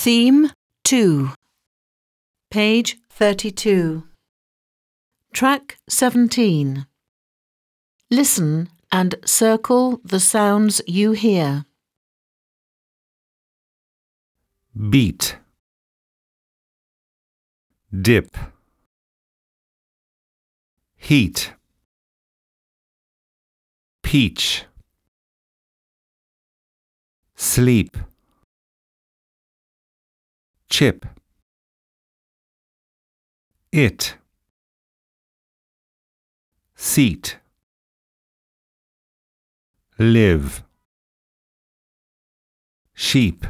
Theme 2. Page 32. Track 17. Listen and circle the sounds you hear. beat dip heat peach sleep chip. It. Seat. Live. Sheep